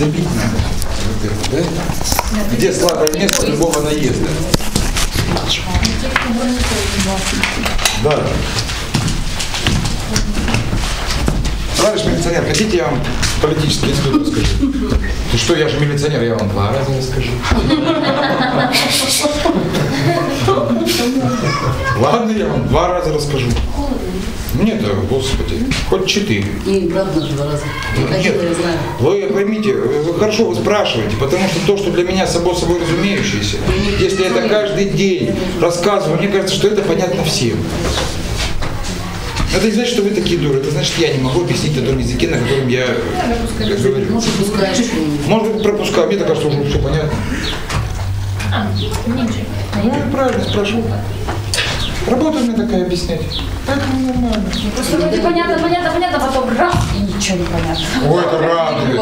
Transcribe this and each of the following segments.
Добить надо. Это, да? Где слабое место любого наезда? Да. Товарищ милиционер, хотите я вам политический институт расскажу? Ты что, я же милиционер, я вам два раза расскажу. Ладно, я вам два раза расскажу. Мне-то, господи, хоть четыре. И брат наш два раза. Нет, я знаю. вы поймите, вы хорошо вы спрашиваете, потому что то, что для меня само собой разумеющееся, если это каждый день рассказываю, мне кажется, что это понятно всем. Это не значит, что вы такие дуры, это значит, я не могу объяснить на том языке, на котором я э, говорю. Может, пускаешь что-нибудь. Может быть, пропускаю, мне так кажется, уже все понятно. Ну, я правильно спрашиваю. Работа у меня такая объяснять. Поэтому нормально. Просто вроде понятно, понятно, понятно, потом раз и ничего не понятно. Ой, это радует.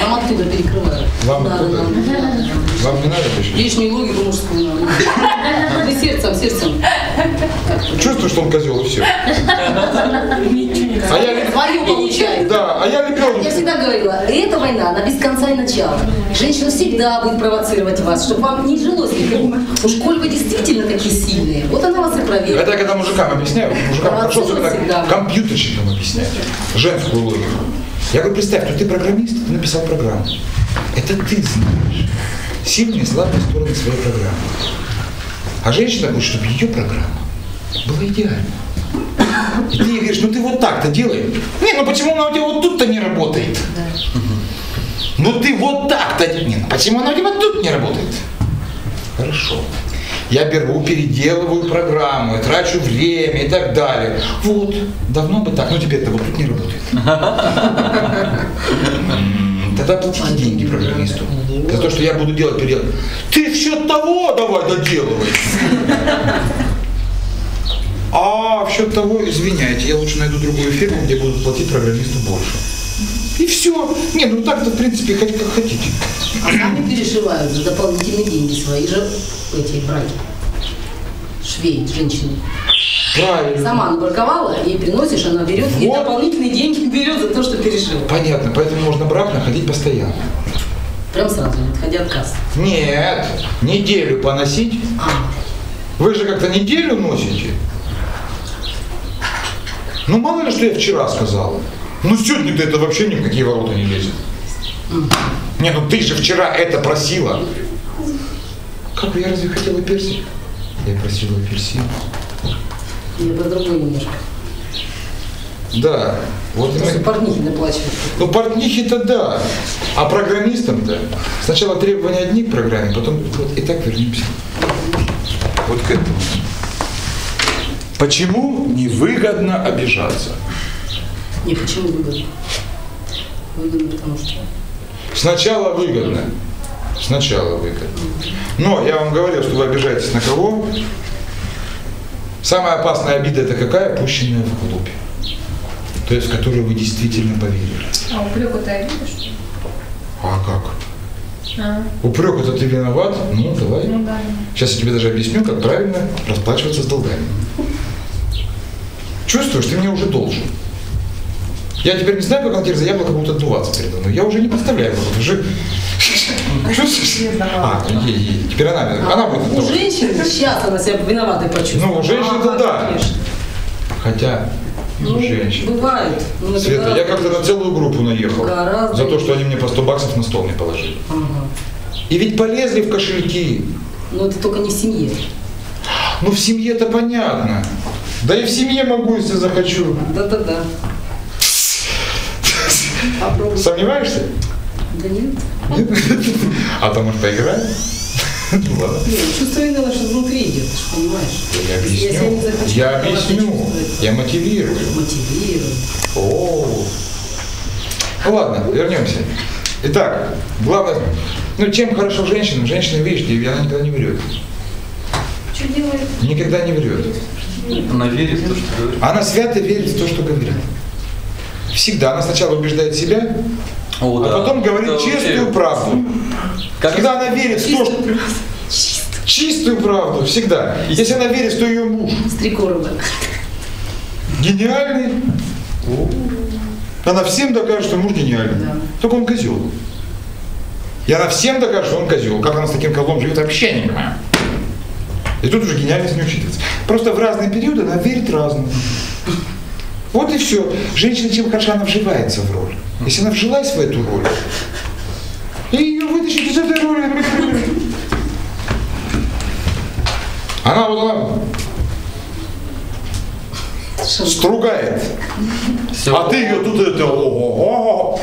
Нам оттуда перекрывают. Вам Да. Вам не надо точно? Лишнюю логику мужскую нам. Ты сердцем, сердцем. Чувствую, что он козел, и все. А я, Твою да, а я Я лепешку. всегда говорила, эта война, она без конца и начала. Женщина всегда будет провоцировать вас, чтобы вам не жилось никому. Уж коль вы действительно такие сильные, вот она вас и проверит. Это я когда мужикам объясняю, мужикам хорошо, Провоцировать особенно всегда. компьютерщикам объясняю, женскую логику. Я говорю, представь, что ты программист, ты написал программу. Это ты знаешь сильные и слабые стороны своей программы. А женщина хочет, чтобы ее программа была идеальна. И ты ей говоришь, ну ты вот так-то делай. Не, ну почему она у тебя вот тут-то не работает? Ну ты вот так-то. Не, ну почему она у тебя тут не работает? Хорошо. Я беру, переделываю программу, трачу время и так далее. Вот, давно бы так, но теперь-то вот тут не работает. Тогда платите деньги программисту. За то, что я буду делать переделать. Ты в счет того давай доделывай. А в счет того, извиняйте, я лучше найду другую фирму, где будут платить программисту больше. И все. Не, ну так-то, в принципе, хоть как хотите. А сами переживают за дополнительные деньги свои же эти браки. Швей, женщины. Правильно. Сама набраковала, ей приносишь, она берет, и Вот. дополнительные деньги берет за то, что пережила. Понятно, поэтому можно брак находить постоянно. Прям сразу, не отходя от кассы. Нет, неделю поносить. Вы же как-то неделю носите. Ну мало ли, что я вчера сказал. Ну сегодня-то это вообще ни в какие ворота не лезет. Не, ну ты же вчера это просила. Как бы я разве хотела персик? Я просила апельсин. Я про другое немножко. Да. Вот Просто мы- портнихи наплачивают. Ну, портнихи-то да. А программистам-то сначала требования одни к программе, потом вот и так вернемся. Вот к этому. Почему невыгодно обижаться? Не, почему выгодно? Выгодно, потому что... Сначала выгодно. Сначала выгодно. Но я вам говорил, что вы обижаетесь на кого? Самая опасная обида это какая? Пущенная в глубь. То есть, в которую вы действительно поверили. А упрек это обида, что ли? А как? А, Упрек это ты виноват? Ну, давай. ну да. Сейчас я тебе даже объясню, как правильно расплачиваться с долгами. Чувствуешь, ты мне уже должен. Я теперь не знаю, как он теперь за яблоко будет отдуваться передо мной. Я уже не подставляю его. Уже... А, ей, ей. теперь она, она будет У отдуваться. женщин сейчас она себя виноватой почувствует. Ну, у женщин-то Ага, да. конечно. Хотя, Ну, у женщин. Бывает. Ну, Света, я как-то на целую группу наехал. Гораздо За то, что они мне по 100 баксов на стол не положили. Ага. И ведь полезли в кошельки. Но это только не в семье. Ну, в семье-то понятно. Да и в семье могу, если захочу. Да-да-да. Попробуй. Сомневаешься? Да нет. Нет? А то, может, поиграем? Ну, Ладно. Нет, чувство вины, оно что внутри идет, ты же понимаешь. Я объясню. Я объясню. Я мотивирую. Мотивирую. О. Ну ладно, вернемся. Итак, главное, ну чем хорошо женщина? Женщина, видишь, она никогда не врет. Что делает? Никогда не врет. Она верит в то, что говорит. Она свято верит в то, что говорит. Всегда. Она сначала убеждает себя, О, а да. потом говорит Это честную вообще- правду. Как Когда она верит в то, что... Чистую правду, всегда. Если она верит, что ее муж Стрекорова. гениальный, она всем докажет, что муж гениальный. Да. Только он козел. И она всем докажет, что он козел. Как она с таким козлом живет, вообще не понимаю. И тут уже гениальность не учитывается. Просто в разные периоды она верит разному. Вот и все. Женщина, чем хороша, она вживается в роль. Если она вжилась в эту роль, и ее вытащить из этой роли. Она вот она стругает. Все. А ты ее тут это ого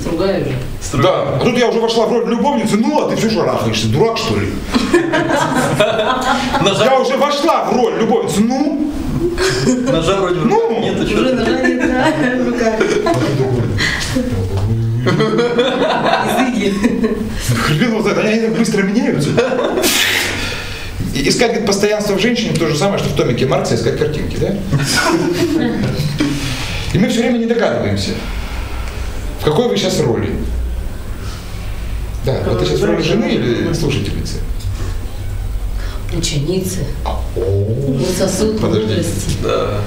Стругаю же. Да, а тут я уже вошла в роль любовницы, ну а ты все шарахаешься, дурак что ли? Я уже вошла в роль любовницы, ну? Ножа вроде в Ну, руках нет, а Уже что? нажали да, в руках. Это, они так быстро меняются. Искать говорит, постоянство в женщине то же самое, что в томике Маркса искать картинки, да? И мы все время не догадываемся, в какой вы сейчас роли. Да, вот ты сейчас в роли жены или слушательницы? Ученицы. Вот сосуд Подожди. мудрости. Да.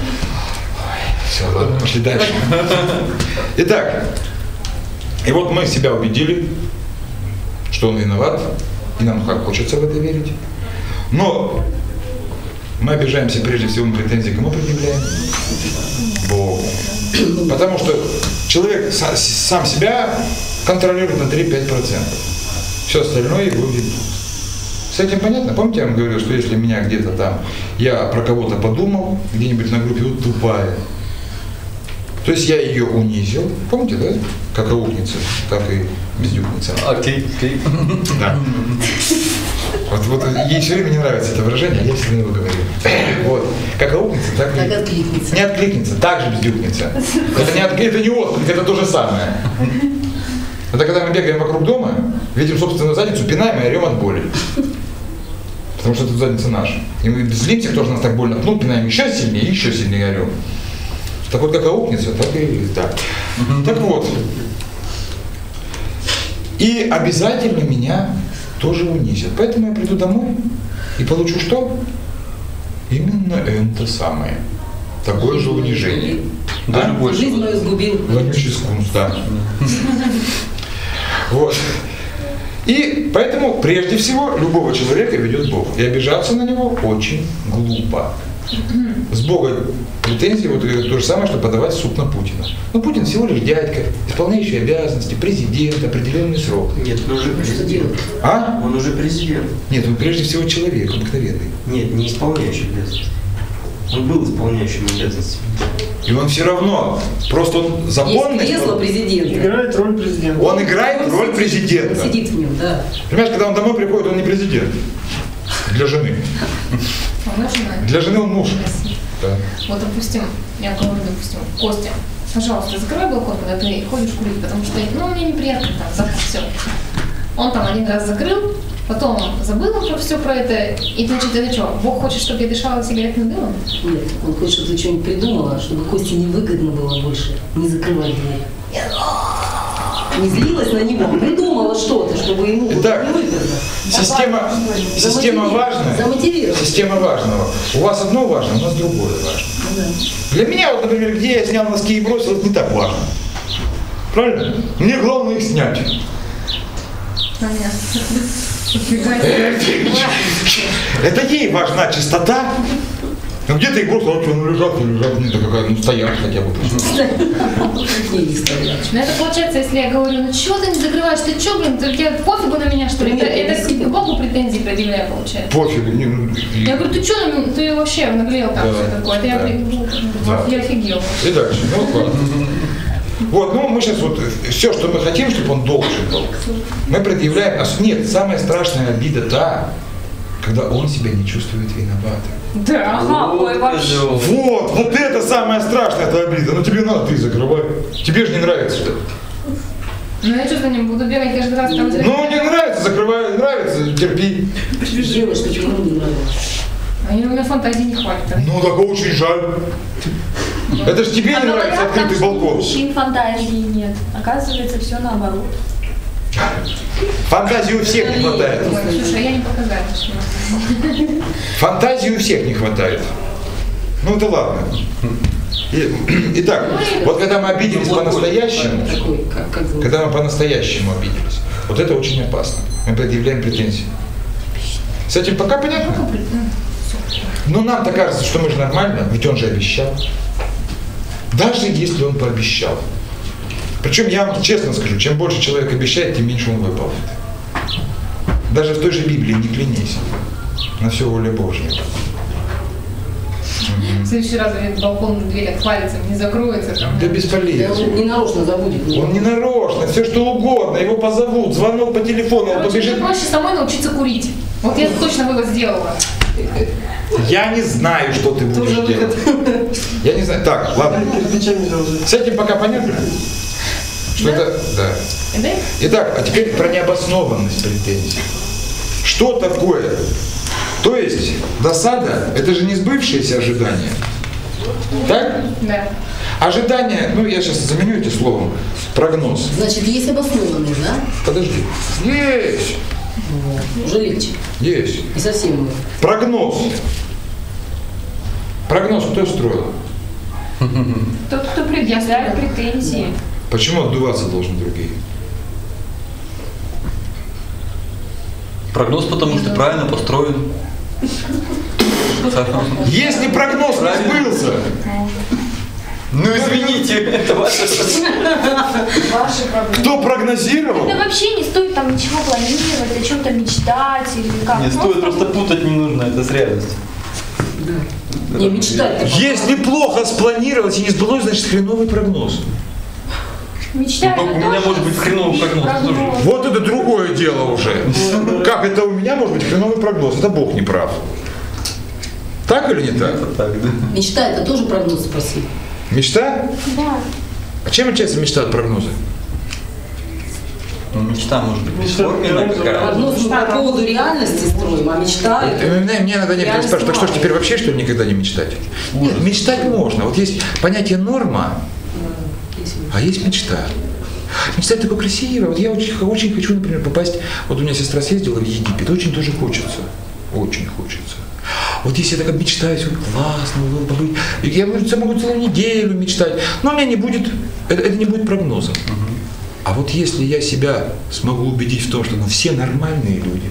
Все, ладно, пошли дальше. Итак, и вот мы себя убедили, что он виноват, и нам как хочется в это верить. Но мы обижаемся прежде всего, мы претензии кому предъявляем? Богу. Потому что человек са- сам себя контролирует на 3-5%. Все остальное его ведут. С этим понятно? Помните, я вам говорил, что если меня где-то там, я про кого-то подумал, где-нибудь на группе, вот тупая. То есть я ее унизил, помните, да? Как аукница, так и бездюкница. Окей, окей. Да. Вот, вот ей все время не нравится это выражение, я все время его говорю. Вот. Как аукнется, так и... Так откликнется. Не откликнется, так же бездюкница. Это не, отклик, это не отклик, это то же самое. Это когда мы бегаем вокруг дома, видим собственную задницу, пинаем и орем от боли. Потому что тут задница наша. И мы злимся, кто же нас так больно пнул, пинаем еще сильнее, и еще сильнее орем. Так вот, как аукнется, так и да. Так вот. И обязательно меня тоже унизят. Поэтому я приду домой и получу что? Именно это самое. Такое же унижение. Даже А? больше. Жизнь мою сгубил. Вонючий скунс, да. Вот. И поэтому, прежде всего, любого человека ведет Бог. И обижаться на него очень глупо. С Бога претензии вот это то же самое, что подавать суд на Путина. Ну, Путин всего лишь дядька, исполняющий обязанности, президент, определенный срок. Нет, он уже президент. А? Он уже президент. Нет, он прежде всего человек, обыкновенный. Нет, не исполняющий обязанности. Он был исполняющим обязанности. И он все равно, просто он Есть законный. кресло президента. Играет роль президента. Он играет роль Он президента. сидит в нем, да. Понимаешь, когда он домой приходит, он не президент. Для жены. Он очень Для жены он муж. Да. Вот, допустим, я говорю, допустим, Костя, пожалуйста, закрой балкон, когда ты ходишь курить, потому что, ну, мне неприятно там, запах все. Он там один раз закрыл, потом он забыл про все про это, и значит, это что, Бог хочет, чтобы я дышала сигаретным дымом? Нет, он хочет, чтобы ты что-нибудь придумала, чтобы Косте невыгодно было больше не закрывать дверь. Не злилась на него, а придумала что-то, чтобы ему было Итак, невыгодно. Система, система Замотивировать. важная. Система важного. У вас одно важно, у нас другое важно. Ну да. Для меня, вот, например, где я снял носки и бросил, это не так важно. Правильно? Мне главное их снять. Э, Это ей важна чистота. Ну где ты их бросил, что, ну лежат, ну лежат, ну это какая, ну стоят хотя бы. Ну, это получается, если я говорю, ну чего ты не закрываешь, ты что, блин, ты, тебе пофигу на меня, что ли? Нет, Это, я это тебя. к Богу претензии предъявляю, получается. Пофиг. не, ну, Я говорю, ты что, ты вообще наглел там Да, все такое? Я, я офигел. И дальше. Ну, ладно. Вот, ну мы сейчас вот все, что мы хотим, чтобы он должен был, мы предъявляем. А нет, самая страшная обида та, когда он себя не чувствует виноватым. Да, ага, ой, вообще. Вот, вот это самая страшная эта обида. Ну тебе надо, ты закрывай. Тебе же не нравится Ну я что за ним буду бегать каждый раз там? Ну не нравится, закрывай, нравится, терпи. Делай, что тебе ему не нравилось. А у меня фантазии не хватит. Ну так очень жаль. Это же тебе не нравится открытый балкон. Мужчин фантазии нет. Оказывается, все наоборот. Фантазии у всех не хватает. Слушай, я не показала. Фантазии у всех не хватает. Ну это ладно. Итак, вот когда мы обиделись по-настоящему, Когда мы по-настоящему обиделись. Вот это очень опасно. Мы предъявляем претензии. С этим пока понятно? Но нам-то кажется, что мы же нормально, ведь он же обещал. Даже если он пообещал. Причем я вам честно скажу, чем больше человек обещает, тем меньше он выполнит. Даже в той же Библии не клянись. На все воля Божья. В следующий раз говорит, балкон дверь отвалится, не закроется. Там. Да Да бесполезно. он не нарочно забудет. Он не нарочно, все что угодно, его позовут, звонок по телефону, он Короче, мне побежит. проще самой научиться курить. Вот я точно вывод сделала. Я не знаю, что ты будешь Тоже делать. Я не знаю. Так, ладно. С этим пока понятно? Что это, да. Да? Итак, а теперь про необоснованность претензий. Что такое? То есть досада – это же не сбывшееся ожидание. Так? Да. Ожидание, ну я сейчас заменю эти словом, прогноз. Значит, есть обоснованные, да? Подожди. Есть, Уже легче. есть. И совсем. Прогноз. Прогноз кто строил? Тот, кто предъявляет претензии. Почему отдуваться должны другие? Прогноз, потому что правильно построен. Если прогноз не сбылся, Ну извините, это проблемы. кто прогнозировал? Да вообще не стоит там ничего планировать, о чем-то мечтать или как. Не стоит, просто путать не нужно, это с реальностью. Не мечтать. Если плохо спланировалось и не сбылось, значит хреновый прогноз. Мечтать Ну, у меня может быть хреновый прогноз, прогноз. Вот это другое дело уже. Как это у меня может быть хреновый прогноз? Это Бог не прав. Так или не так? Это так, да. Мечта это тоже прогноз спроси. Мечта? Да. А чем отличается мечта от прогноза? Ну, мечта может быть бесформенная какая-то. Прогноз мы по поводу реальности строим, а мечта Э, это... Мне, мне иногда некоторые Я спрашивают, так что ж теперь вообще что ли никогда не мечтать? Нет, мечтать можно. Вот есть понятие норма, а есть мечта. Мечтать такое красиво. Вот я очень, очень хочу, например, попасть. Вот у меня сестра съездила в Египет, очень тоже хочется. Очень хочется. Вот если я так мечтаю, все классно, было. И Я могу целую неделю мечтать, но у меня не будет, это, это не будет прогнозом. А вот если я себя смогу убедить в том, что ну, все нормальные люди,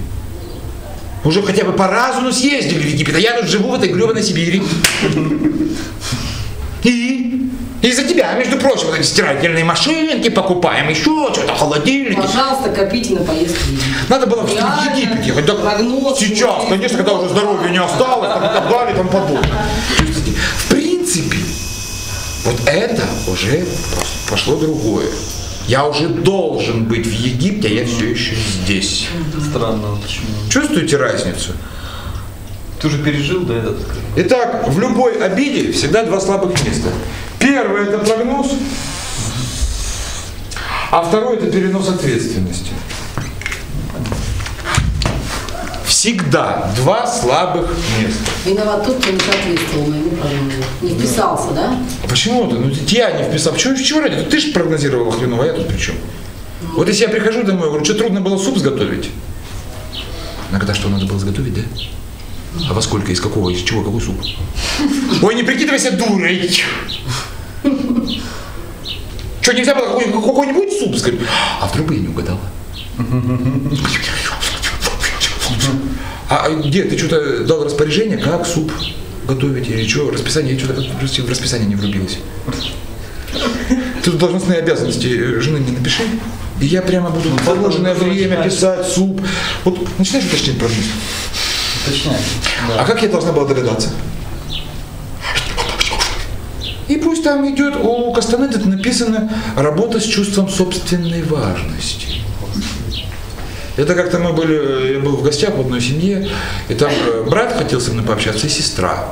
уже хотя бы по разуму съездили в Египет, а я тут живу в этой гребаной Сибири. Из-за тебя, между прочим, вот эти стирательные машинки покупаем, еще что-то, холодильники. Пожалуйста, копите на Египет. Надо было в Египет ехать. Да прогноз сейчас, будет. конечно, когда уже здоровья не осталось, там, и так далее, и тому подобное. В принципе, вот это уже пошло другое. Я уже должен быть в Египте, а я все еще здесь. Странно, вот почему. Чувствуете разницу? Ты уже пережил, да, этот? Итак, в любой обиде всегда два слабых места. Первое это прогноз, а второе это перенос ответственности. Всегда два слабых места. Виноват тот, кто не соответствовал моему прогнозу. Не вписался, да? А почему ты? Ну я не вписал. Почему, чего ради? Ты же прогнозировала хреново, а я тут при чем? Вот если я прихожу домой, говорю, что трудно было суп сготовить? А когда что надо было сготовить, да? А во сколько, из какого, из чего, какой суп? Ой, не прикидывайся дурой. Что, нельзя было какой- какой-нибудь суп сказать? А вдруг бы я не угадала? А где, ты что-то дал распоряжение, как суп готовить или что? Расписание, я что-то в расписание не врубилось. Ты тут должностные обязанности э, жены мне напиши, и я прямо буду в положенное время писать суп. Вот начинаешь уточнять прогноз. Уточняй. А Да. как я должна была догадаться? И пусть там идет, у Кастанеды написано «работа с чувством собственной важности». Это как-то мы были, я был в гостях в одной семье, и там э, брат хотел со мной пообщаться, и сестра.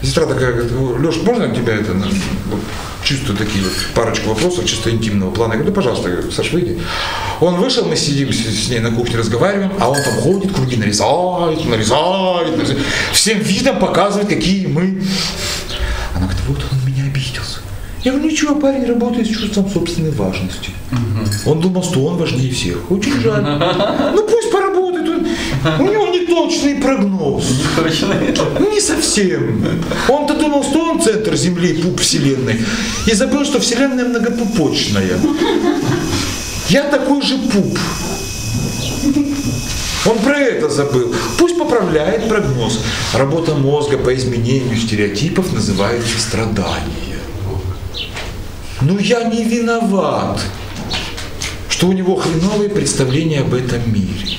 Сестра такая, говорит, Леш, можно тебя это, вот, чисто такие вот парочку вопросов, чисто интимного плана? Я говорю, да, пожалуйста, говорю, Саш, выйди. Он вышел, мы сидим с ней на кухне, разговариваем, а он там ходит, круги нарезает, нарезает, нарезает. всем видом показывает, какие мы. Она говорит, вот он меня обиделся. Я говорю, ничего, парень работает с чувством собственной важности. Он думал, что он важнее всех. Очень жаль. Ну пусть поработает. он. У него неточный прогноз. Точно. Не совсем. Он-то думал, что он центр Земли, пуп Вселенной. И забыл, что Вселенная многопупочная. Я такой же пуп. Он про это забыл. Пусть поправляет прогноз. Работа мозга по изменению стереотипов называется страдание. Но я не виноват, что у него хреновые представления об этом мире.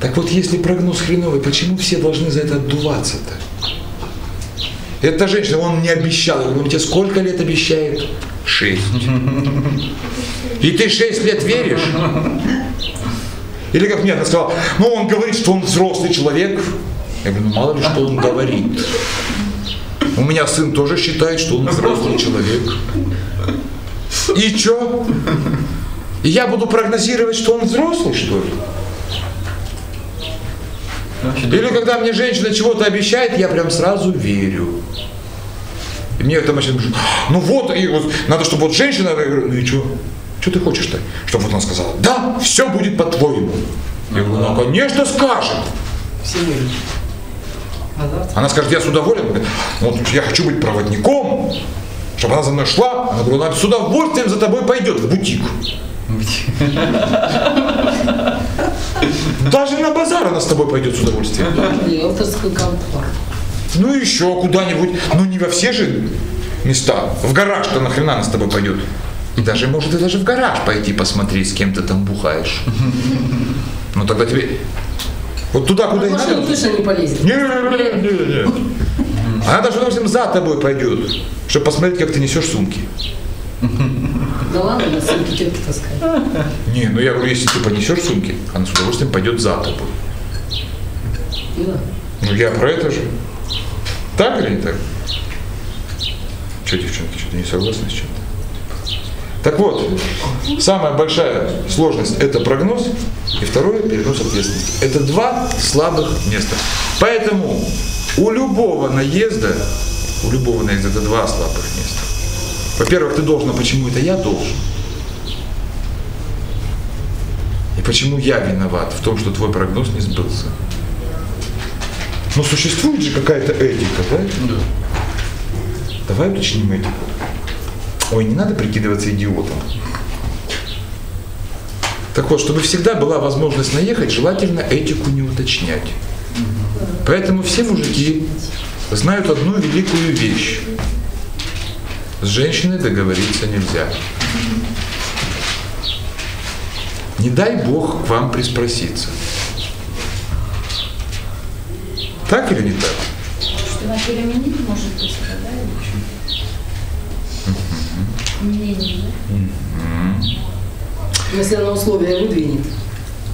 Так вот, если прогноз хреновый, почему все должны за это отдуваться-то? Эта женщина, он мне обещал. Он тебе сколько лет обещает? Шесть. И ты шесть лет веришь? Или как мне она сказала, ну он говорит, что он взрослый человек. Я говорю, ну мало ли, что он говорит. У меня сын тоже считает, что он взрослый человек. И? И я буду прогнозировать, что он взрослый, что ли? Или когда мне женщина чего-то обещает, я прям сразу верю. И мне говорит, ну вот, и вот надо, чтобы вот женщина, я говорю, ну и что? Что ты хочешь-то? Чтобы вот она сказала, да, все будет по-твоему. Я говорю, ну конечно скажет. Все верят. А? Она скажет, я с удовольствием. Вот я хочу быть проводником, чтобы она за мной шла. Она говорит, она с удовольствием за тобой пойдет в бутик. Даже на базар она с тобой пойдет с удовольствием. Риэлторский контор. Ну еще куда-нибудь, ну не во все же места. В гараж-то нахрена она с тобой пойдет. Даже, может, и даже в гараж пойти посмотреть, с кем ты там бухаешь. Ну тогда тебе... Вот туда, куда В и надо. точно не полезет. Не, не, не, не. Она даже, допустим, за тобой пойдет, чтобы посмотреть, как ты несешь сумки. Да ладно, на сумки тетки таскать. Не, ну я говорю, если ты понесешь сумки, она с удовольствием пойдет за тобой. Да. Ну я про это же. Так или не так? Что, девчонки, что-то не согласны с чем-то? Так вот, самая большая сложность – это прогноз, и второе – перенос ответственности. Это два слабых места. Поэтому у любого наезда, у любого наезда это два слабых места. Во-первых, ты должен, а почему это я должен? И почему я виноват в том, что твой прогноз не сбылся? Но существует же какая-то этика, да? Да. Давай уточним этику. Ой, не надо прикидываться идиотом. Так вот, чтобы всегда была возможность наехать, желательно этику не уточнять. Поэтому все мужики знают одну великую вещь. С женщиной договориться нельзя. Не дай Бог к вам приспроситься. Так или не так? Что она переменить может быть, да? Мнение, Но Если она условия выдвинет,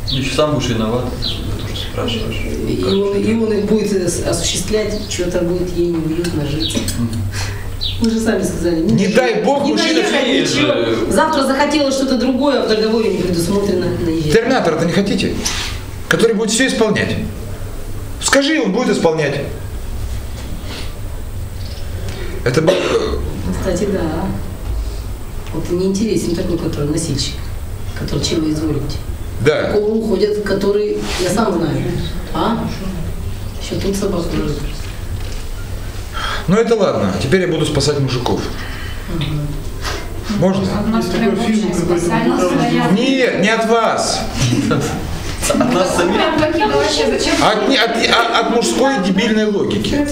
Еще сам будешь виноват, то, что спрашиваешь. и он, и он их будет э, осуществлять, что-то будет ей неуютно жить. Вы же сами сказали. Не дай бог, не мужчина наехать, ничего. Завтра захотела что-то другое, а в договоре не предусмотрено наезжать. Терминатора-то не хотите? Который будет все исполнять. Скажи, он будет исполнять. Это был... Кстати, да. Вот мне интересен такой, который носильщик, который чего изволите. Да. Такого уходят, который, я сам знаю. А? Еще тут собаку лежит. Ну это ладно. Теперь я буду спасать мужиков. Можно? Спасали. недавно. Нет, не от вас. От нас самих. От, от- от мужской дебильной логики.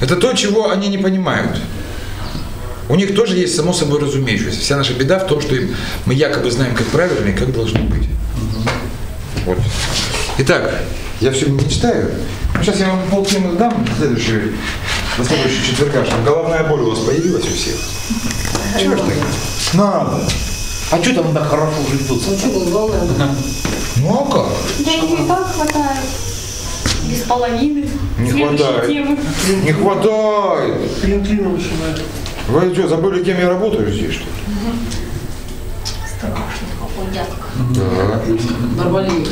Это то, чего они не понимают. У них тоже есть само собой разумеющееся. Вся наша беда в том, что им- мы якобы знаем, как правильно и как должно быть. Вот. Итак, я все не читаю. Сейчас я вам полтемы дам на следующий, на следующий четверга, чтобы головная боль у вас появилась у всех. Чего ж так? Надо. А что там так хорошо живется? Ну что, главное, Ну а как? Денег и так хватает. Без половины. Не Следующая хватает. тема. Не хватает. Клин клином. Вы что, забыли, кем я работаю здесь, что ли? Какой дядка. Да. Барбалин.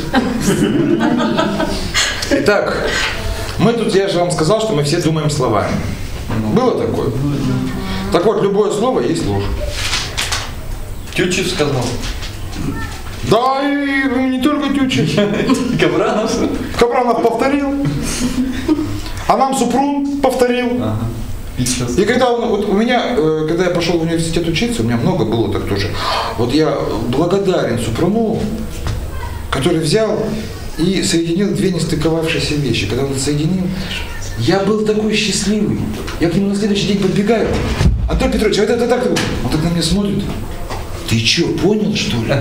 Итак, мы тут, я же вам сказал, что мы все думаем словами. Было такое? Так вот, любое слово есть ложь. Тютчев сказал. Да, и не только Тючич. Кабранов. Капранов повторил. А нам Супрун повторил. Ага. И сейчас. И когда он, вот у меня, э, когда я пошел в университет учиться, у меня много было так тоже. Вот я благодарен Супрунову, который взял и соединил две нестыковавшиеся вещи. Когда он это соединил, я был такой счастливый. Я к нему на следующий день подбегаю. Антон Петрович, а вот это так, он так на меня смотрит. Ты что, понял, что ли?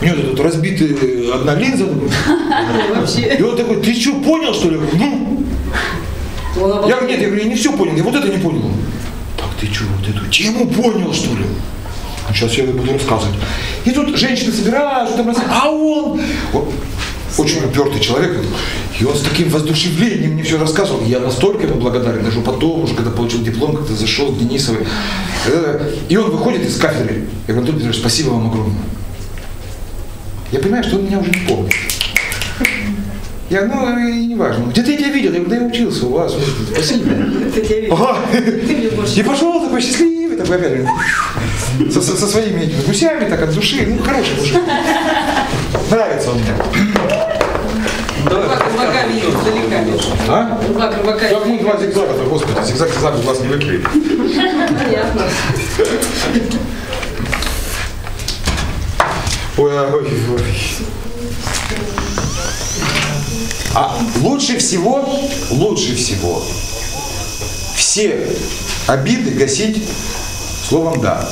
У него тут разбитая одна линза. И он такой, ты что, понял, что ли? Ну, Он обо- я говорю, нет, я говорю, я не все понял, я вот это не понял. Так ты что, вот эту тему понял, что ли? Сейчас я буду рассказывать. И тут женщины собирают, что там рассказывают, а он, вот, очень упертый человек, и он с таким воздушевлением мне все рассказывал. Я настолько ему благодарен, даже потом, уже когда получил диплом, как-то зашел к Денисовой. Э, И он выходит из кафедры. Я говорю, Антон Петрович, спасибо вам огромное. Я понимаю, что он меня уже не помнит. Я, ну, и не важно. Где-то я тебя видел, я говорю, да я учился у вас. Спасибо. Ага. И пошел такой счастливый, такой опять со, со- со своими этими гусями, так от души. Ну, хороший мужик. Нравится он мне. Два рыбака видит издалека. А? Два рыбака Как мы два зигзага-то, господи, зигзаг зигзаг глаз не выклеит. Понятно. Ой, ой, ой. А лучше всего, лучше всего все обиды гасить словом «да».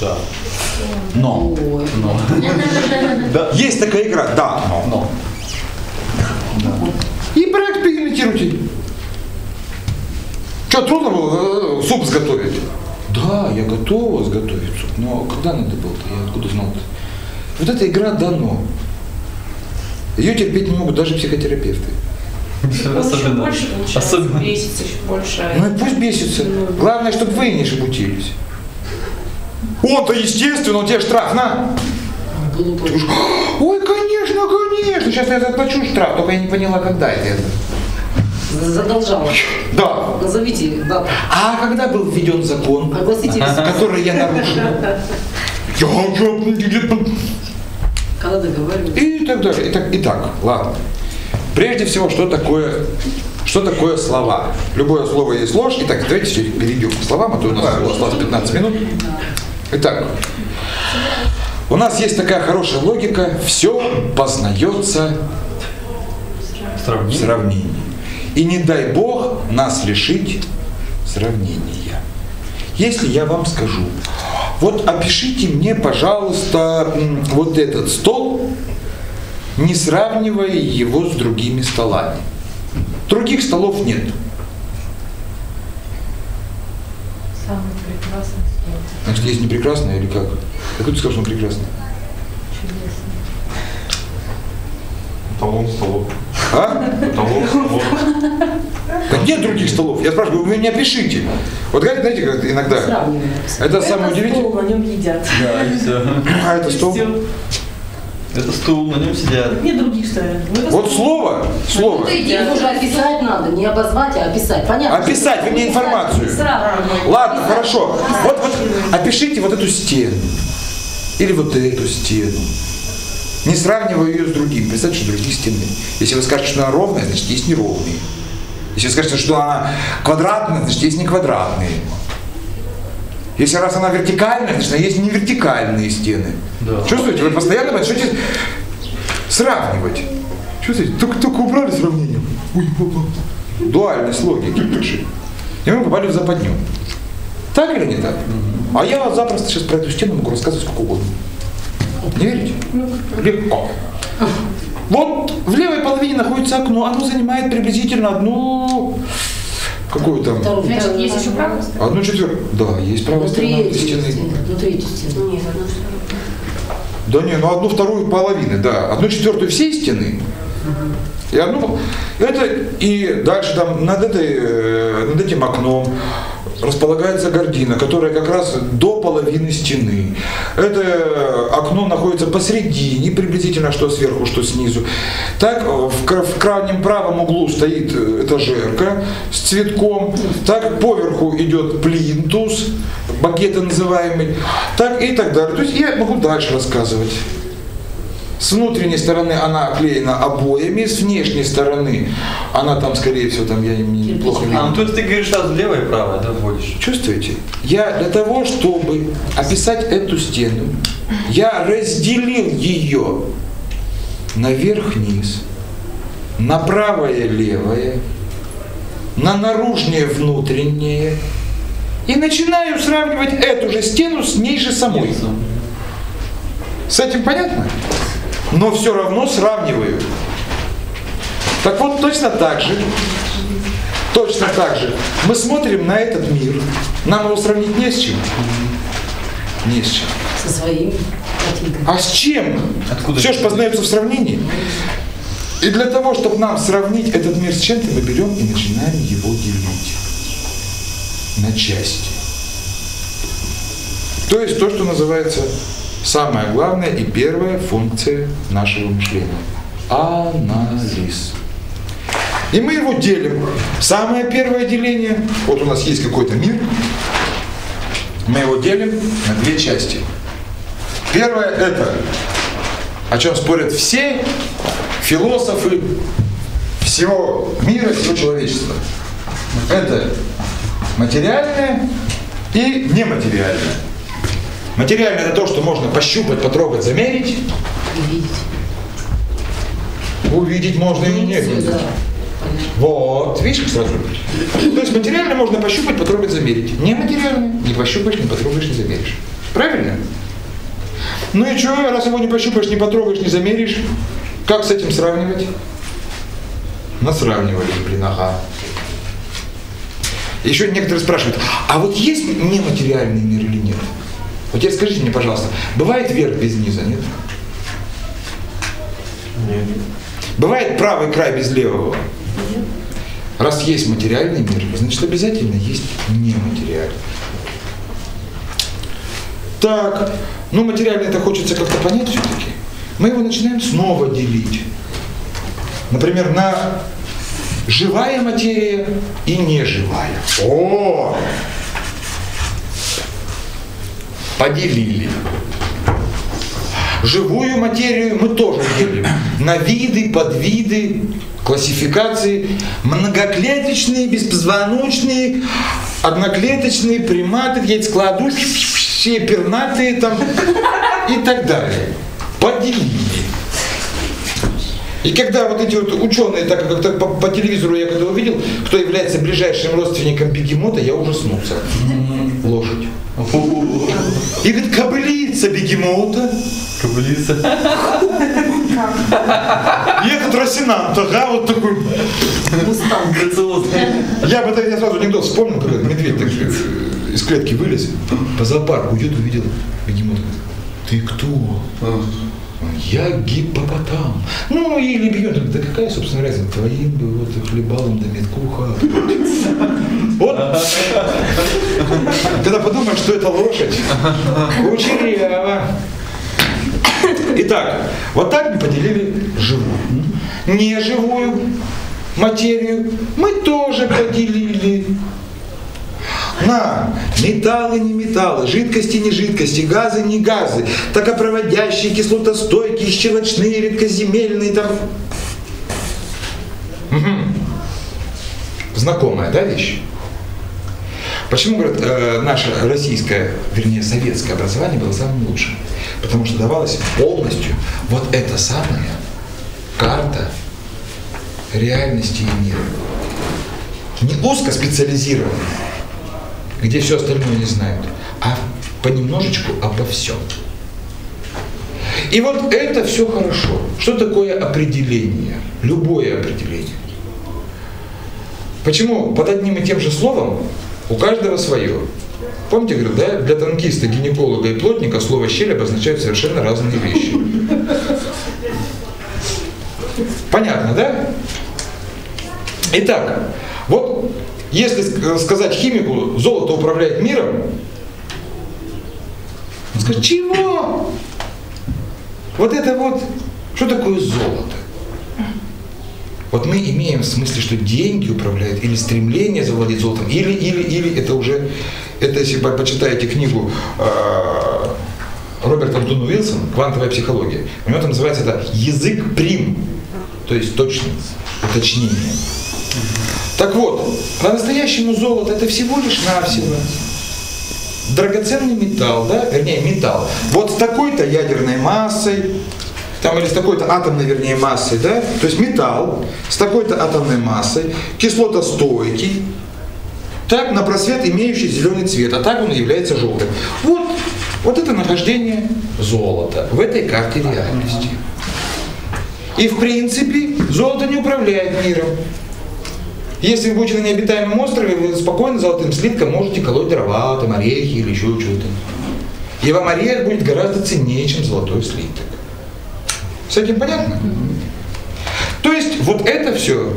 Да. Но. Но. Есть такая игра «да, но». Но. И проэкспериментируйте. Что, трудно было э, суп сготовить? Да, я готова сготовить суп, но когда надо было-то, я откуда знал-то? Вот эта игра дано. Ее терпеть не могут даже психотерапевты. Особенно. больше получается, Особенно. бесится еще больше. Ну и пусть бесится. Главное, чтобы вы не шебутились. Он-то, естественно, у тебя штраф, на. Глупо. Ты уж, Ой, конечно, конечно. Сейчас я заплачу штраф, только я не поняла, когда это. Задолжала. Да. Назовите дату. А когда был введен закон, Огласите который я нарушил? Я, я, Когда договаривались. И так далее. Итак, итак, ладно. Прежде всего, что такое, что такое слова? Любое слово есть ложь. Итак, давайте все перейдем к словам, а то у нас осталось 15 минут. Итак, у нас есть такая хорошая логика. Все познается в сравнении. И не дай Бог нас лишить сравнения. Если я вам скажу, вот опишите мне, пожалуйста, вот этот стол, не сравнивая его с другими столами. Других столов нет. Самый прекрасный стол. Значит, есть не прекрасное или как? Какой ты сказал, что он прекрасный? Талон столов. А? Так нет других столов. Я спрашиваю, вы мне опишите. Вот как, знаете, как иногда, Сравниваем. это самое удивительное. стол, на нем едят. Да, и все. А это стол? Это стул, на нем сидят. Нет других столов. Ну, это Вот слово, слово. Их уже описать надо, не обозвать, а описать. Понятно? Описать, вы мне информацию. Ладно, хорошо. Вот, вот опишите вот эту стену. Или вот эту стену. Не сравнивая ее с другим. Представьте, что другие стены. Если вы скажете, что она ровная, значит есть неровные. Если вы скажете, что она квадратная, значит есть не квадратные. Если раз она вертикальная, значит есть не вертикальные стены. Да. Чувствуете? Вы постоянно начнете сравнивать. Чувствуете? Только, только убрали сравнение. Ой, папа. Дуальность логики пиши. И мы попали в западню. Так или не так? А я запросто сейчас про эту стену могу рассказывать сколько угодно. Не верите? Легко. Вот в левой половине находится окно, оно занимает приблизительно одну какую там Вторую, Значит, вторую, есть еще вторую. правая сторона. одну четвертую. Да, есть правая сторона этой третью стены. Ну. Нет, одну сторону. Да не, ну одну вторую половины, да. Одну четвертую всей стены. И одну, это, и дальше там над, этой, э, над этим окном располагается гордина, которая как раз до половины стены. Это окно находится посередине, приблизительно что сверху, что снизу. Так в, в крайнем правом углу стоит э, этажерка с цветком. Так поверху идет плинтус, багета называемый, так и так далее. То есть я могу дальше рассказывать. С внутренней стороны она оклеена обоями, с внешней стороны она там, скорее всего, там я не- плохо А, ну видно. тут ты говоришь сразу левое и правое, да, вводишь. Чувствуете? Я для того, чтобы описать эту стену, я разделил ее на верх-низ, на правое-левое, на наружнее внутреннее и начинаю сравнивать эту же стену с ней же самой. С этим понятно? Но все равно сравниваю. Так вот, точно так же, точно так же, мы смотрим на этот мир. Нам его сравнить не с чем. Не с чем. Со своими картинками. А с чем? Откуда Все же познается в сравнении. И для того, чтобы нам сравнить этот мир с чем-то, мы берем и начинаем его делить на части. То есть то, что называется самая главная и первая функция нашего мышления. Анализ. И мы его делим. Самое первое деление, вот у нас есть какой-то мир, мы его делим на две части. Первое это, о чем спорят все философы всего мира, всего человечества. Это материальное и нематериальное. Материальное это то, что можно пощупать, потрогать, замерить. Увидеть. Увидеть можно и не да. Вот, видишь, как сразу. То есть материально можно пощупать, потрогать, замерить. Нематериально не пощупаешь, не потрогаешь, не замеришь. Правильно? Ну и что, раз его не пощупаешь, не потрогаешь, не замеришь, как с этим сравнивать? Насравнивали, блин, ага. Еще некоторые спрашивают, а вот есть нематериальный мир или нет? Вот теперь скажите мне, пожалуйста, бывает верх без низа, нет? Нет. Бывает правый край без левого? Раз есть материальный мир, значит обязательно есть нематериальный. Так, ну материальный это хочется как-то понять все-таки. Мы его начинаем снова делить. Например, на живая материя и неживая. О! Поделили. Живую материю мы тоже делим на виды, подвиды, классификации, многоклеточные, беспозвоночные, одноклеточные, приматы, яйцкладущие, пернатые там и так далее. Поделили. И когда вот эти вот ученые, так как по, по телевизору я когда увидел, кто является ближайшим родственником бегемота, я ужаснулся. Лошадь. И говорит, кобылица бегемота. Кобылица. И этот росинант, ага, вот такой. Грациозный. Я бы я сразу анекдот вспомнил, когда медведь так, из клетки вылез, по зоопарку идет, увидел бегемот. Ты кто? Он, Я гиппопотам. Ну, и лебедь, да какая, собственно, разница, твоим бы вот хлебалом да медкуха. Вот. Когда подумаешь, что это лошадь, кучерява. Итак, вот так мы поделили живую. Неживую материю мы тоже поделили на металлы, не металлы, жидкости, не жидкости, газы, не газы, токопроводящие, кислотостойкие, щелочные, редкоземельные, там. Мгм. Знакомая, да, вещь? Почему, говорят, э, наше российское, вернее, советское образование было самым лучшим? Потому что давалось полностью вот эта самая карта реальности и мира. Не узкоспециализированная, где все остальное не знают, а понемножечку обо всем. И вот это все хорошо. Что такое определение? Любое определение. Почему под одним и тем же словом у каждого свое? Помните, говорю, да, для танкиста, гинеколога и плотника слово щель обозначает совершенно разные вещи. Понятно, да? Итак, вот если ск- сказать химику, золото управляет миром, он скажет, чего? Вот это вот, что такое золото? Вот мы имеем в смысле, что деньги управляют, или стремление завладеть золотом, или, или, или это уже, Это если вы почитаете книгу э, Роберта Антона Уилсон «Квантовая психология». У него там называется это «язык прим», то есть точность, уточнение. Так вот, по-настоящему золото это всего лишь навсего драгоценный металл, да, вернее металл, вот с такой-то ядерной массой, там или с такой-то атомной, вернее, массой, да, то есть металл с такой-то атомной массой, кислотостойкий, так на просвет имеющий зеленый цвет, а так он является желтым. Вот, вот это нахождение золота в этой карте реальности. И в принципе золото не управляет миром. Если вы будете на необитаемом острове, вы спокойно золотым слитком можете колоть дрова, там орехи или еще что-то. И вам орех будет гораздо ценнее, чем золотой слиток. С этим понятно? То есть вот это все,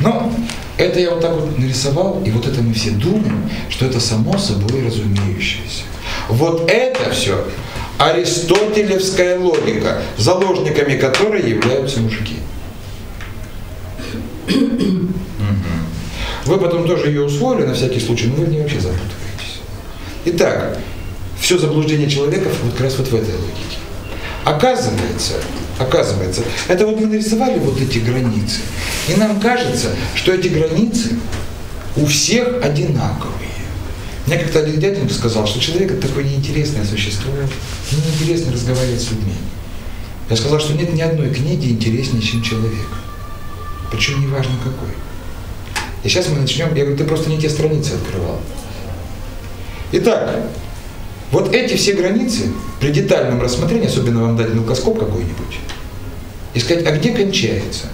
но это я вот так вот нарисовал, и вот это мы все думаем, что это само собой разумеющееся. Вот это все аристотелевская логика, заложниками которой являются мужики. Вы потом тоже ее усвоили на всякий случай, но вы в ней вообще запутываетесь. Итак, все заблуждение человека вот как раз вот в этой логике. Оказывается, оказывается, это вот мы нарисовали вот эти границы, и нам кажется, что эти границы у всех одинаковые. Мне как-то один дяденька сказал, что человек это такое неинтересное существо, неинтересно разговаривать с людьми. Я сказал, что нет ни одной книги интереснее, чем человек. Причем неважно какой. И сейчас мы начнем, я говорю, ты просто не те страницы открывал. Итак, вот эти все границы при детальном рассмотрении, особенно вам дать мелкоскоп какой-нибудь, и сказать, а где кончается?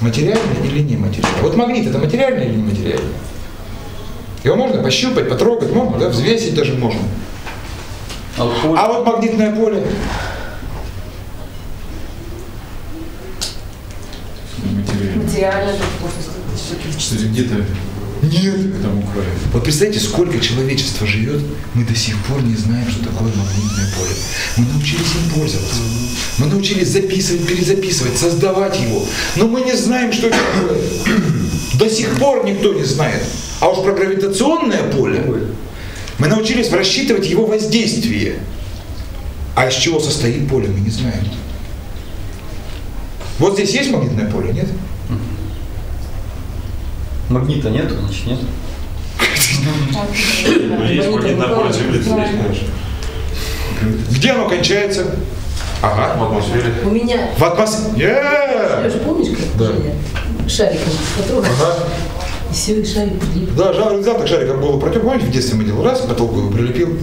Материальное или нематериальное? Вот магнит это материальное или нематериальное? Его можно пощупать, потрогать, можно, да, взвесить даже можно. А А вот магнитное поле, Материально. Материально это где-то нет. там украли. Вот представьте, сколько человечество живет, мы до сих пор не знаем, что такое магнитное поле. Мы научились им пользоваться. Мы научились записывать, перезаписывать, создавать его. Но мы не знаем, что это такое. До сих пор никто не знает. А уж про гравитационное поле мы научились рассчитывать его воздействие. А из чего состоит поле, мы не знаем. Вот здесь есть магнитное поле, нет? Магнита нету, значит нет. Есть магнитное поле Земли, ты знаешь. Где оно кончается? Ага. В атмосфере. У меня, В атмосфере. Сереж, помнишь, как Да. Шариком потрогал? Ага. И все, и шарик прилип. Да, жар, взял так шариком голову протек, помните, в детстве мы делали, раз, к потолку его прилепил.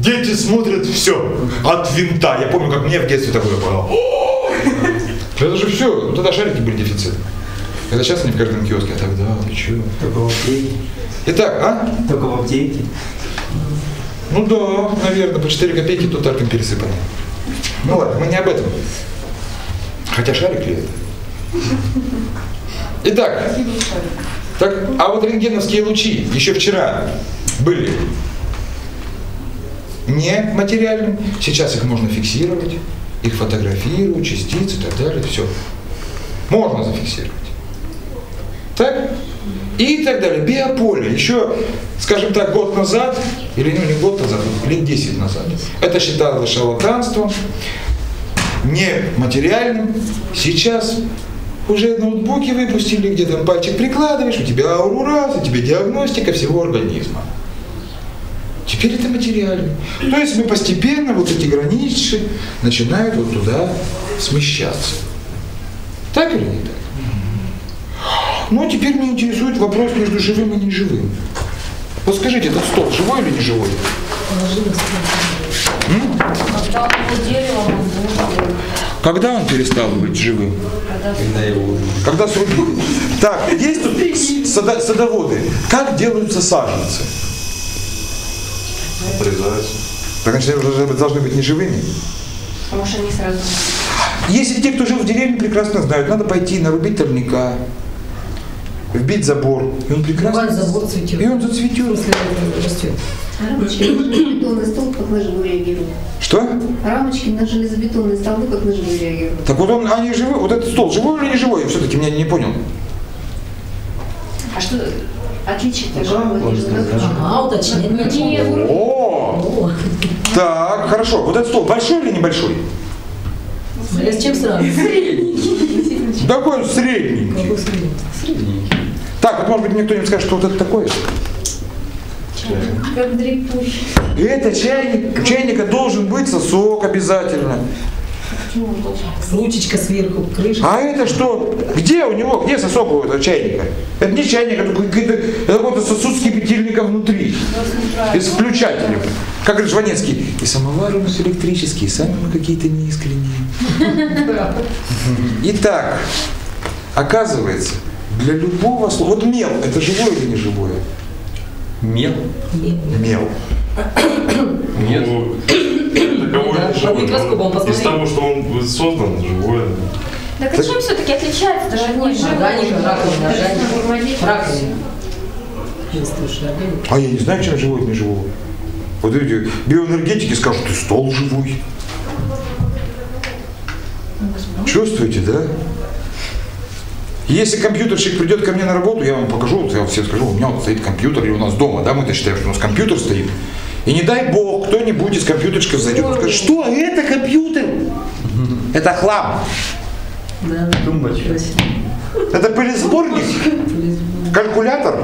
Дети смотрят все от винта. Я помню, как мне в детстве такое было. Это же все, ну, тогда шарики были дефицит. Это сейчас они в каждом киоске, а тогда ты? Только в аптеке. Итак, а? Только в аптеке. Ну да, наверное, по 4 копейки тут тарком пересыпаны. Ну ладно, мы не об этом. Хотя шарик ли это? Итак, так, а вот рентгеновские лучи еще вчера были не материальным, сейчас их можно фиксировать, их фотографируют, частицы и так далее, все. Можно зафиксировать. Так? И так далее. Биополе. Еще, скажем так, год назад, или ну, не год назад, лет 10 назад, это считалось шарлатанством, нематериальным. Сейчас уже ноутбуки выпустили, где там пальчик прикладываешь, у тебя ауру раз, у тебя диагностика всего организма. Теперь это материально. То есть мы постепенно вот эти границы начинают вот туда смещаться. Так или не так? Ну, а теперь меня интересует вопрос между живым и неживым. Вот скажите, этот стол живой или не живой? М? Когда он был деревом, он был. Когда он перестал быть живым? Когда его Когда срубили. Так, есть тут сада- садоводы. Как делаются саженцы? Отрезаются. Так значит, они уже должны быть неживыми. Потому что они сразу... Если те, кто жил в деревне, прекрасно знают, надо пойти нарубить торняка, вбить забор, и он прекрасно... Бывает, забор цветет. И он зацветет. Если он растет. Рамочки на железобетонный стол как на живую реагируют. Что? Рамочки на железобетонные столы как на живую реагируют. Так вот он, они живы, вот этот стол живой или не живой? Я все-таки меня не понял. А что... Отличие-то жабы. Ага, уточнять начали. О! Так, хорошо. Вот этот стол большой или небольшой? С чем сравнивать. Такой средний. Так, вот может быть мне кто-нибудь скажет, что вот это такое? Как дрипуш. Это чайник. У чайника должен быть сосок обязательно. Ручечка сверху, крышка. А это что? Где у него? Где сосок у этого чайника? Это не чайник, это какой-то это какой-то сосуд с кипятильником внутри. И с включателем. Как говорит Жванецкий, и самовар у нас электрический, и сами мы какие-то неискренние. Итак, оказывается, для любого слова... Вот мел, это живое или не живое? Мел? Мел. Нет. Не под микроскопом живой. Он Из того, что он создан, живое. Так а чем все-таки отличается раковина. Раковина. Чувствуешь, органика. А я не знаю, чем живой, не живой. Вот эти биоэнергетики скажут, ты стол живой. Чувствуете, да? Если компьютерщик придет ко мне на работу, я вам покажу, вот я вам всем скажу, у меня вот стоит компьютер, и у нас дома, да, мы-то считаем, что у нас компьютер стоит. И не дай бог, кто-нибудь из компьютерщиков зайдет и скажет, что это компьютер? Это хлам. Да, Тумбочка. Это пылесборник, калькулятор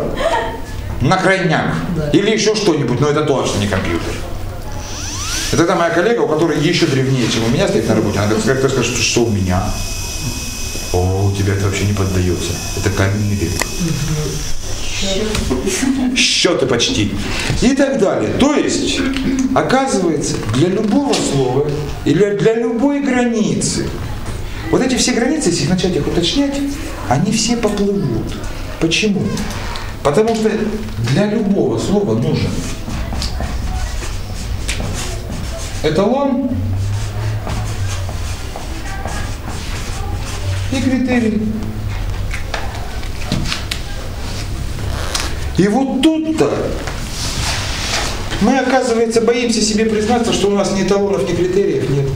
на крайняк Да. или еще что-нибудь, но это точно не компьютер. И тогда моя коллега, у которой еще древнее, чем у меня стоит на работе, она как как скажет, что у меня. Тебя это вообще не поддается. Это каменный век. Счеты почти. И так далее. То есть, оказывается, для любого слова или для любой границы, вот эти все границы, если начать их уточнять, они все поплывут. Почему? Потому что для любого слова нужен эталон и критерий. И вот тут-то мы, оказывается, боимся себе признаться, что у нас ни эталонов, ни критериев нет.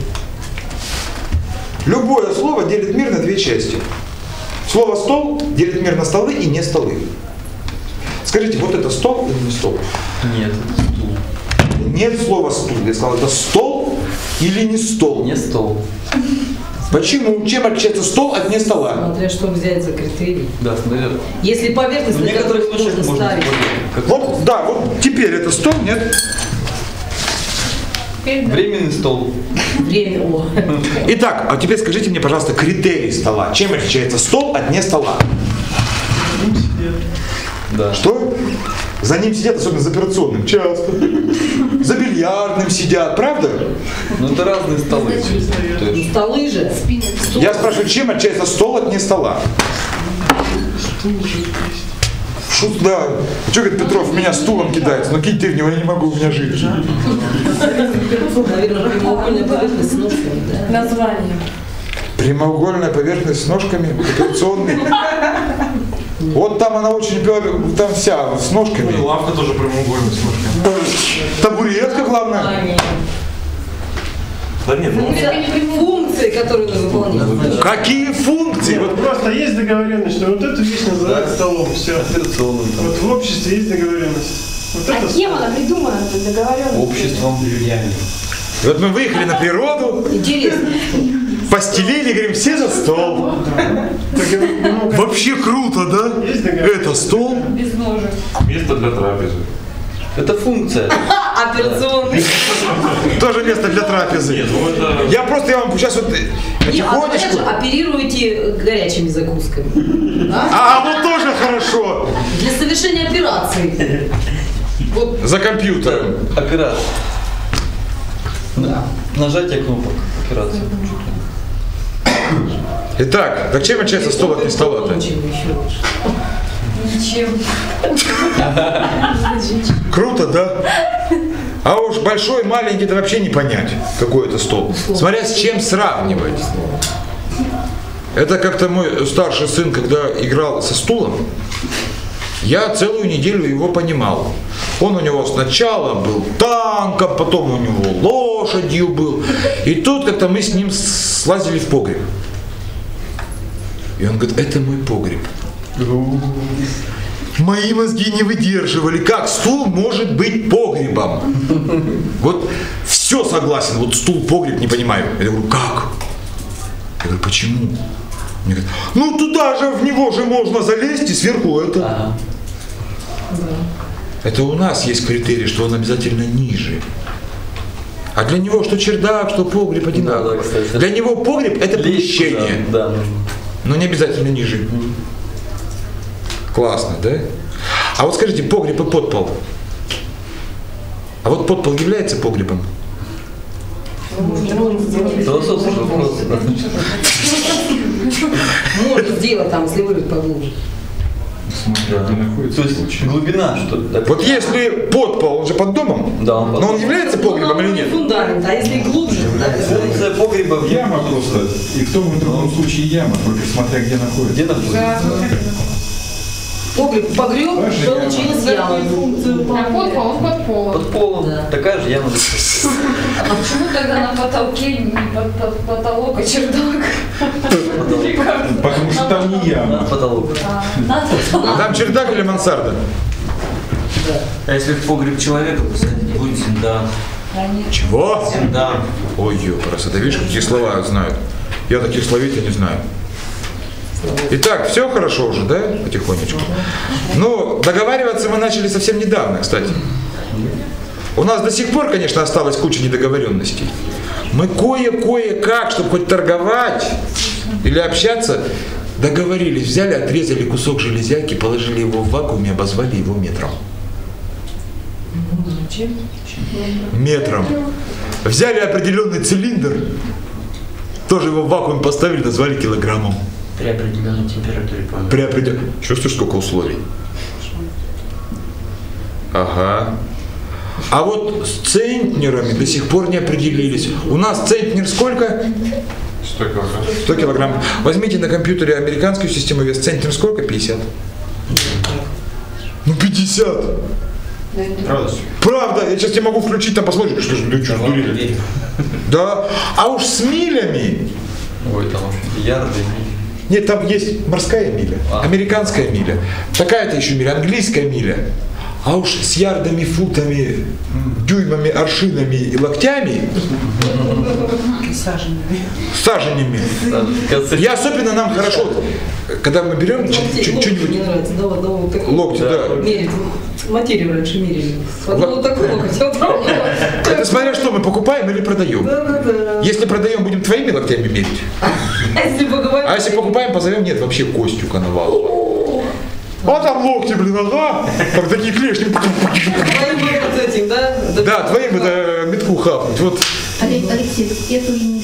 Любое слово делит мир на две части. Слово «стол» делит мир на столы и не столы. Скажите, вот это стол или не стол? Нет, это стул. Нет слова «стул». Я сказал, это стол или не стол? Не стол. Почему? Чем отличается стол от не стола? Смотря что взять за критерий. Да, смотри. Если поверхность, на некоторых случаях можно можно ставить. Вот, да, вот теперь это стол, нет? временный стол. Время. О. Итак, а теперь скажите мне, пожалуйста, критерий стола. Чем отличается стол от не стола? Да. Что? За ним сидят, особенно за операционным, часто. За бильярдным сидят, правда? Ну это разные столы. Столы же. Я спрашиваю, чем отличается стол от не стола? Шут, да. Что, говорит, Петров, меня стулом кидается? Ну кинь ты в него, я не могу, у меня жить. Наверное, прямоугольная поверхность с ножками, да? Название. Прямоугольная поверхность с ножками, операционный. Вот там она очень, там вся с ножками. Ну, лавка тоже прямоугольная с ножками. Табуретка, главное. Да нет, ну, Функции, которые надо выполнять. Какие функции? Вот Просто есть договоренность, что вот эту вещь называют столом. Все. Вот в обществе есть договоренность. Вот А это кем она придумана, эта договоренность? Обществом. И вот мы выехали на природу, Интересно. Постелили, говорим, все за стол. так, ну, Вообще круто, да? Это стол. Без ножек. место для трапезы. Это функция. Операционный. Тоже место для трапезы. Нет, ну это... Я просто, я вам сейчас вот Не, а потихонечку. же, оперируете горячими закусками. А? А, вот тоже хорошо. Для совершения операции. За компьютером. Операция. Нажатие кнопок. Операция. Итак, так чем отличается стол от не стола-то? Ничего еще лучше. Ничем. Круто, да? А уж большой, маленький, это вообще не понять, какой это стол. Смотря с чем сравнивать. Это как-то мой старший сын, когда играл со стулом, я целую неделю его понимал. Он у него сначала был танком, потом у него лошадью был. И тут как-то мы с ним слазили в погреб. И он говорит, это мой погреб. Мои мозги не выдерживали. Как стул может быть погребом? Вот все согласен. Вот стул погреб не понимаю. Я говорю, как? Я говорю, почему? Мне говорят, ну туда же, в него же можно залезть и сверху это. Это у нас есть критерий, что он обязательно ниже. А для него что чердак, что погреб одинаково. Да, да, для него погреб это помещение. Да, нужно. Но не обязательно ниже. Классно, да? А вот скажите, погреб и подпол. А вот подпол является погребом? Философский вопрос. Можно сделать там, если вырыть поглубже. Смотря где находится. То есть глубина что ли? Вот если подпол, он же под домом, Да, он но он является погребом или нет? Фундамент, а если глубже, да, Функция погреба в Яма просто. И в том и в другом случае яма, только смотря где находится. Где находится? Погреб погреб, Даже получилась яма. А под пол, он под полом. Под полом. Да. Такая же яма. А почему тогда на потолке не под, под потолок, а чердак? Потому что там не яма. Потолок. А там чердак или мансарда? А если в погреб человека посадить, будет зиндан. Чего? Зиндан. Ой, ёпрас, это видишь, какие слова знают. Я таких словей не знаю. Итак, все хорошо уже, да, потихонечку? Ну, договариваться мы начали совсем недавно, кстати. У нас до сих пор, конечно, осталась куча недоговоренностей. Мы кое-кое-как, чтобы хоть торговать или общаться, договорились, взяли, отрезали кусок железяки, положили его в вакуум и обозвали его метром. Метром. Взяли определенный цилиндр, тоже его в вакуум поставили, назвали килограммом. При определенной температуре, по-моему. При определ- Чувствуешь, сколько условий? Ага. А вот с центнерами до сих пор не определились. У нас центнер сколько? 100 килограмм. 100 килограмм. Возьмите на компьютере американскую систему вес. Центнер сколько? 50. Ну 50. Правда? Правда, я сейчас тебе могу включить, там посмотришь, что же, ну что, сдурели? Да. А уж с милями. Ой, там вообще ярды. Нет, там есть морская миля, А. американская миля, такая-то еще миля, английская миля. А уж с ярдами, футами, дюймами, аршинами и локтями, саженями. Я особенно нам хорошо, когда мы берем что-нибудь, локти, да. Мерить. Материю раньше мерили. Вот такой локоть, вот правда. Это смотря что мы покупаем или продаем. Если продаем, будем твоими локтями мерить. А если? А если покупаем, позовем, нет, вообще Костю Коновалова. А там локти, блин, ага, как такие клешни. Твоим вот этим, да? Да, твоим это метку хапнуть. Вот Олег, Алексей, эту и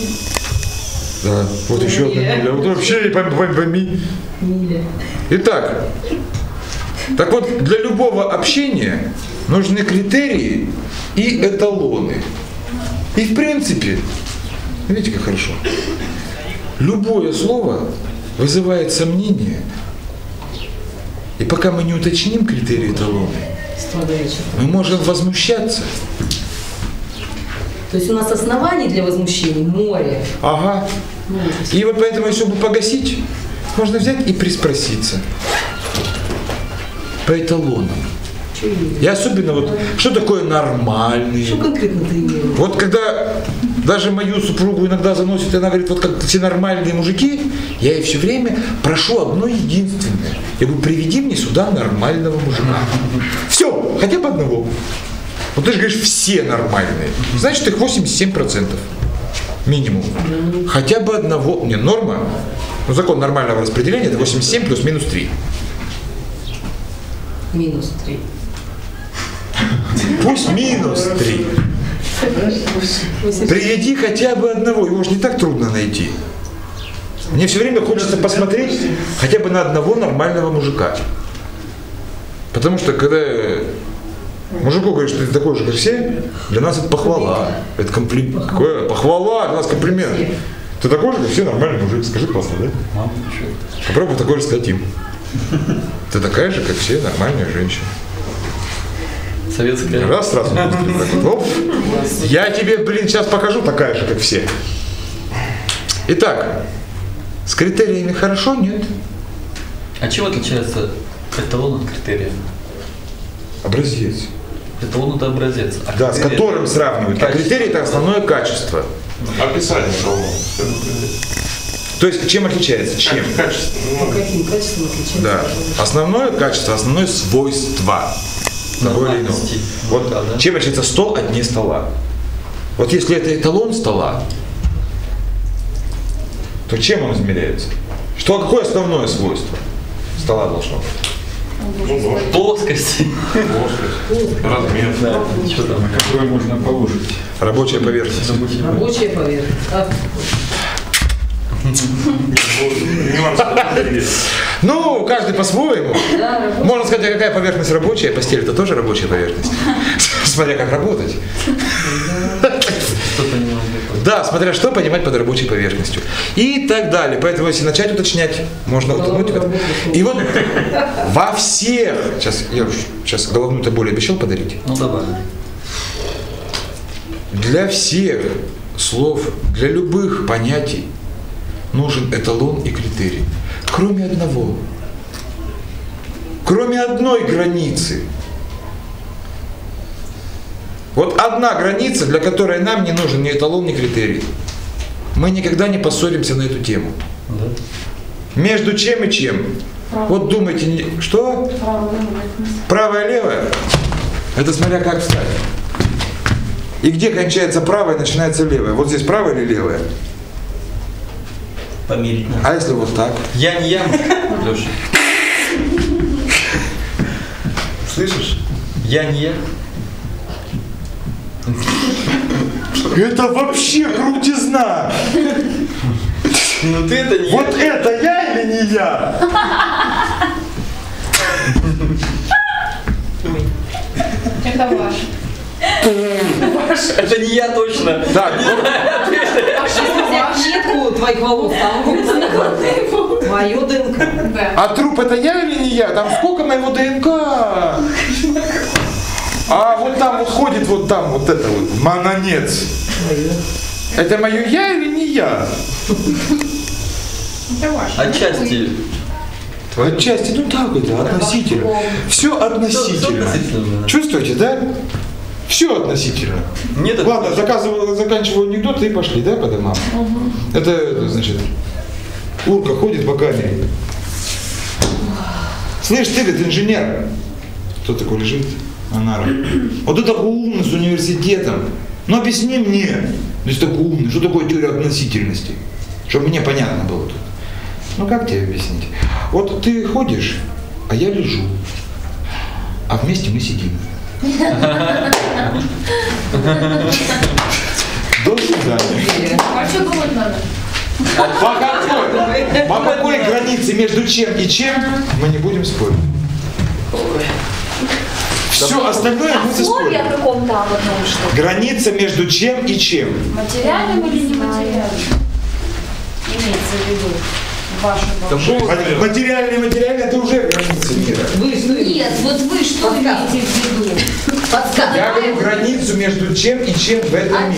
Да, вот еще одна миля. Вот вообще пойми. Миля. Итак, так вот, для любого общения нужны критерии и эталоны. И в принципе, видите, как хорошо. Любое слово вызывает сомнение. И пока мы не уточним критерии Страдает мы можем возмущаться. То есть у нас оснований для возмущений море. Ага. И вот поэтому, чтобы погасить, можно взять и приспроситься. По эталонам. И особенно вот, что такое нормальный? Что конкретно ты имел? Вот когда даже мою супругу иногда заносит, и она говорит, вот как все нормальные мужики, я ей все время прошу одно единственное. Я говорю, приведи мне сюда нормального мужика. Все, хотя бы одного. Вот ты же говоришь, все нормальные. Значит, их 87% минимум. Хотя бы одного. Не, норма. Ну, закон нормального распределения это 87 плюс минус 3. Минус три. Пусть минус 3. Приведи хотя бы одного, его же не так трудно найти. Мне все время хочется посмотреть хотя бы на одного нормального мужика. Потому что когда мужику говоришь, что ты такой же, как все, для нас это похвала. Это комплимент. Какое? Похвала, для нас комплимент. Ты такой же, как все, нормальный мужик. Скажи классно, да? Попробуй такой же сказать им. Ты такая же, как все нормальные женщины. Советская. Раз сразу. оп. Я тебе, блин, сейчас покажу такая же, как все. Итак, с критериями хорошо, нет? А чем отличается Эталон от критерия. Образец. Эталон это образец. А Да, с которым сравнивают. А критерий это основное качество. Описание эталона. То есть чем отличается? Чем? Качество. Ну, Каким качеством отличается? Да. Основное качество, основное свойство. Того или иного. Вот Да, да. чем отличается стол от не стола? Вот если это эталон стола, то чем он измеряется? Что, какое основное свойство стола должно быть? Плоскость. плоскость, размер. Да, что там? Какое можно положить? Рабочая поверхность. Рабочая поверхность. Ну, каждый по-своему. Можно сказать, а какая поверхность рабочая, постель это тоже рабочая поверхность. Смотря как работать. Да, смотря что понимать под рабочей поверхностью. И так далее. Поэтому, если начать уточнять, можно утонуть. И вот во всех, сейчас я сейчас головную-то боль обещал подарить. Ну давай. Для всех слов, для любых понятий нужен эталон и критерий. Кроме одного. Кроме одной границы. Вот одна граница, для которой нам не нужен ни эталон, ни критерий. Мы никогда не поссоримся на эту тему. Да. Между чем и чем? Вот думайте, что? Правое, левое? Это смотря как встать. И где кончается правое, начинается левое? Вот здесь правое или левое? Померить надо. А если вот так? Я не я, Леша. Слышишь? Я не я. Это вообще крутизна! Ну ты это не Вот это я или не я? Это ваш. Это не я точно. Так, щетку твоих волос, там Твое ДНК. А труп это я или не я? Там сколько моего ДНК? А вот там вот ходит вот там вот это вот манонец. Это мое я или не я? Отчасти. Отчасти, ну так это, относительно. Все относительно. Чувствуете, да? Все относительно. Нет, это Ладно, заказываю, заканчиваю анекдот и пошли, да, по домам? Это, значит, Урка ходит по камере. Слышь, ты, говорит, инженер. Кто такой лежит? Анара. Вот ты такой умный с университетом. Ну объясни мне, если такой умный, что такое теория относительности? Чтобы мне понятно было тут. Ну как тебе объяснить? Вот ты ходишь, а я лежу. А вместе мы сидим. До свидания. А что думать надо? По какой, по какой границе между чем и чем мы не будем спорить. Все остальное о там одном что? Граница между чем и чем. Материальным или нематериальным? Имеется в виду в вашем Мат- Материальное, материальное это уже граница мира. Вы что Нет, вот вы что Подсказка. имеете в виду? Подсказка. Я говорю границу между чем и чем в этом мире.